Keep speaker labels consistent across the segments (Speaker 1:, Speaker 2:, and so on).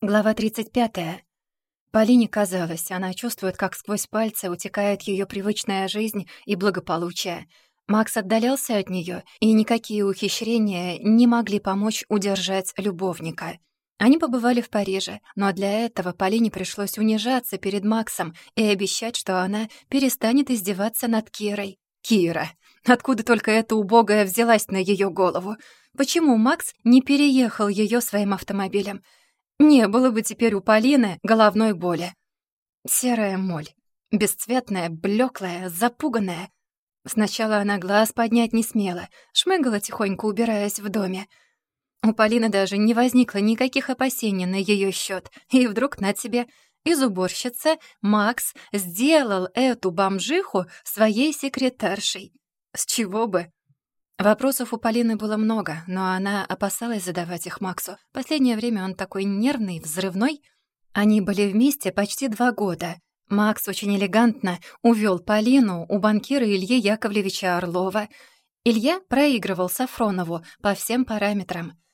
Speaker 1: Глава 35. Полине казалось, она чувствует, как сквозь пальцы утекает ее привычная жизнь и благополучие. Макс отдалялся от нее, и никакие ухищрения не могли помочь удержать любовника. Они побывали в Париже, но для этого Полине пришлось унижаться перед Максом и обещать, что она перестанет издеваться над Кирой. Кира! Откуда только эта убогая взялась на ее голову? Почему Макс не переехал ее своим автомобилем? Не было бы теперь у Полины головной боли. Серая моль. Бесцветная, блеклая, запуганная. Сначала она глаз поднять не смела, шмыгала тихонько, убираясь в доме. У Полины даже не возникло никаких опасений на ее счет, и вдруг на тебе из уборщицы Макс сделал эту бомжиху своей секретаршей. С чего бы? Вопросов у Полины было много, но она опасалась задавать их Максу. Последнее время он такой нервный, взрывной. Они были вместе почти два года. Макс очень элегантно увел Полину у банкира Ильи Яковлевича Орлова. Илья проигрывал Сафронову по всем параметрам —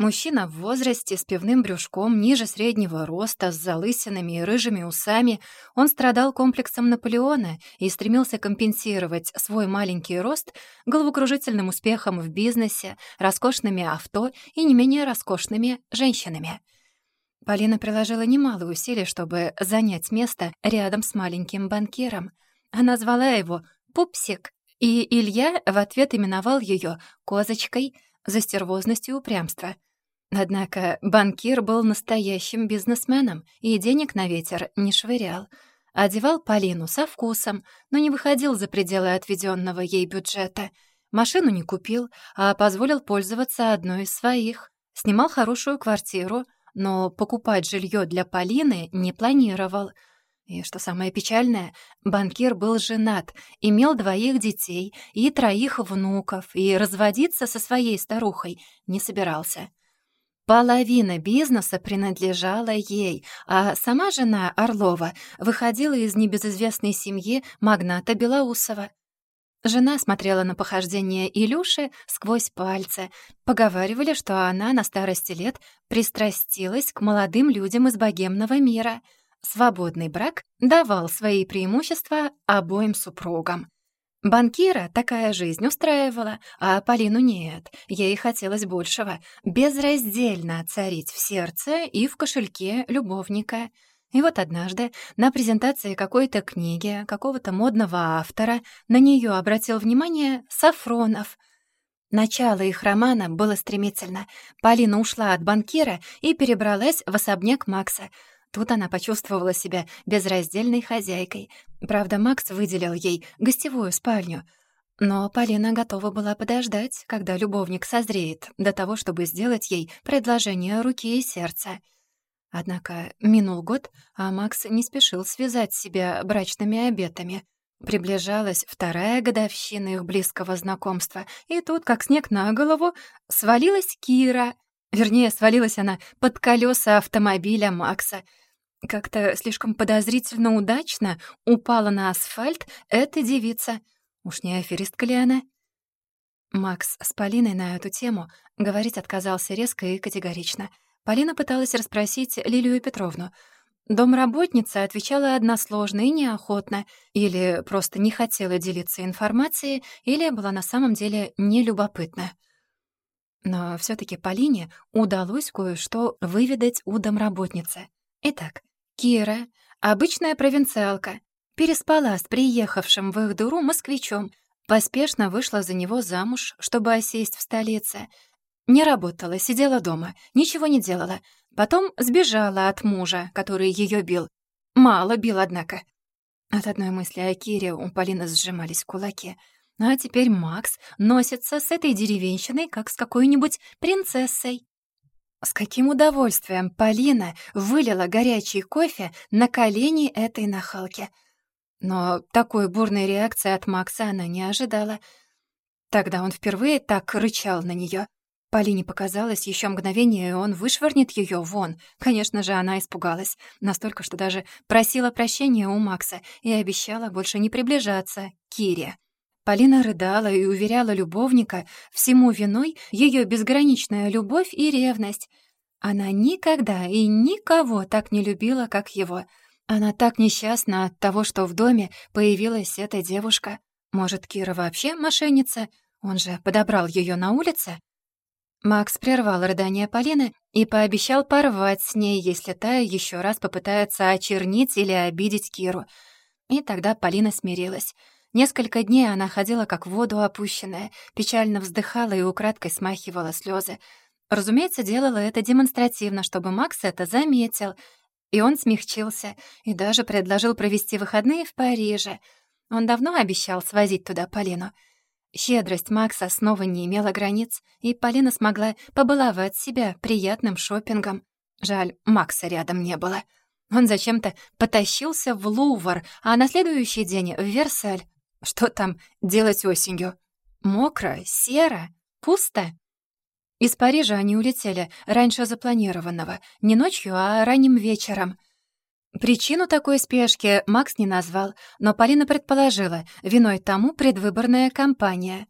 Speaker 1: Мужчина в возрасте, с пивным брюшком, ниже среднего роста, с залысинами и рыжими усами. Он страдал комплексом Наполеона и стремился компенсировать свой маленький рост головокружительным успехом в бизнесе, роскошными авто и не менее роскошными женщинами. Полина приложила немало усилий, чтобы занять место рядом с маленьким банкиром. Она звала его «Пупсик», и Илья в ответ именовал ее «Козочкой» за стервозность и упрямство — Однако банкир был настоящим бизнесменом и денег на ветер не швырял. Одевал Полину со вкусом, но не выходил за пределы отведенного ей бюджета. Машину не купил, а позволил пользоваться одной из своих. Снимал хорошую квартиру, но покупать жилье для Полины не планировал. И что самое печальное, банкир был женат, имел двоих детей и троих внуков, и разводиться со своей старухой не собирался. Половина бизнеса принадлежала ей, а сама жена Орлова выходила из небезызвестной семьи магната Белоусова. Жена смотрела на похождения Илюши сквозь пальцы. Поговаривали, что она на старости лет пристрастилась к молодым людям из богемного мира. Свободный брак давал свои преимущества обоим супругам. Банкира такая жизнь устраивала, а Полину нет. Ей хотелось большего — безраздельно царить в сердце и в кошельке любовника. И вот однажды на презентации какой-то книги, какого-то модного автора, на нее обратил внимание Сафронов. Начало их романа было стремительно. Полина ушла от банкира и перебралась в особняк Макса — Тут она почувствовала себя безраздельной хозяйкой. Правда, Макс выделил ей гостевую спальню. Но Полина готова была подождать, когда любовник созреет, до того, чтобы сделать ей предложение руки и сердца. Однако минул год, а Макс не спешил связать себя брачными обетами. Приближалась вторая годовщина их близкого знакомства, и тут, как снег на голову, свалилась Кира. Вернее, свалилась она под колеса автомобиля Макса — как-то слишком подозрительно удачно упала на асфальт эта девица. Уж не аферистка ли она? Макс с Полиной на эту тему говорить отказался резко и категорично. Полина пыталась расспросить Лилию Петровну. Домработница отвечала односложно и неохотно, или просто не хотела делиться информацией, или была на самом деле нелюбопытна. Но все таки Полине удалось кое-что выведать у домработницы. Итак, Кира, обычная провинциалка, переспала с приехавшим в их дуру москвичом, поспешно вышла за него замуж, чтобы осесть в столице. Не работала, сидела дома, ничего не делала. Потом сбежала от мужа, который ее бил. Мало бил, однако. От одной мысли о Кире у Полины сжимались кулаки. А теперь Макс носится с этой деревенщиной, как с какой-нибудь принцессой. С каким удовольствием Полина вылила горячий кофе на колени этой нахалки. Но такой бурной реакции от Макса она не ожидала. Тогда он впервые так рычал на нее. Полине показалось еще мгновение, и он вышвырнет ее вон. Конечно же, она испугалась. Настолько, что даже просила прощения у Макса и обещала больше не приближаться к Кире. Полина рыдала и уверяла любовника, всему виной ее безграничная любовь и ревность. Она никогда и никого так не любила, как его. Она так несчастна от того, что в доме появилась эта девушка. Может, Кира вообще мошенница? Он же подобрал ее на улице? Макс прервал рыдание Полины и пообещал порвать с ней, если та еще раз попытается очернить или обидеть Киру. И тогда Полина смирилась. Несколько дней она ходила как в воду опущенная, печально вздыхала и украдкой смахивала слезы. Разумеется, делала это демонстративно, чтобы Макс это заметил. И он смягчился и даже предложил провести выходные в Париже. Он давно обещал свозить туда Полину. Щедрость Макса снова не имела границ, и Полина смогла побаловать себя приятным шопингом. Жаль, Макса рядом не было. Он зачем-то потащился в Лувр, а на следующий день в Версаль. Что там делать осенью? Мокро, серо, пусто. Из Парижа они улетели раньше запланированного, не ночью, а ранним вечером. Причину такой спешки Макс не назвал, но Полина предположила, виной тому предвыборная кампания.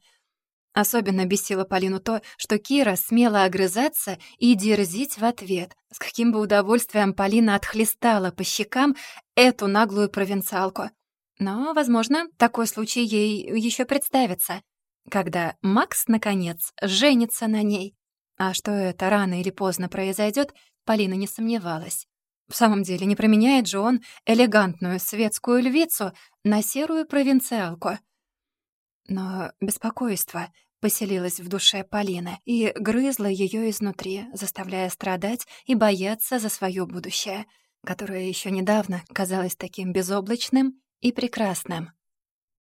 Speaker 1: Особенно бесило Полину то, что Кира смела огрызаться и дерзить в ответ. С каким бы удовольствием Полина отхлестала по щекам эту наглую провинциалку. Но, возможно, такой случай ей еще представится, когда Макс, наконец, женится на ней. А что это рано или поздно произойдет, Полина не сомневалась. В самом деле, не променяет же он элегантную светскую львицу на серую провинциалку. Но беспокойство поселилось в душе Полины и грызло ее изнутри, заставляя страдать и бояться за свое будущее, которое еще недавно казалось таким безоблачным и прекрасным.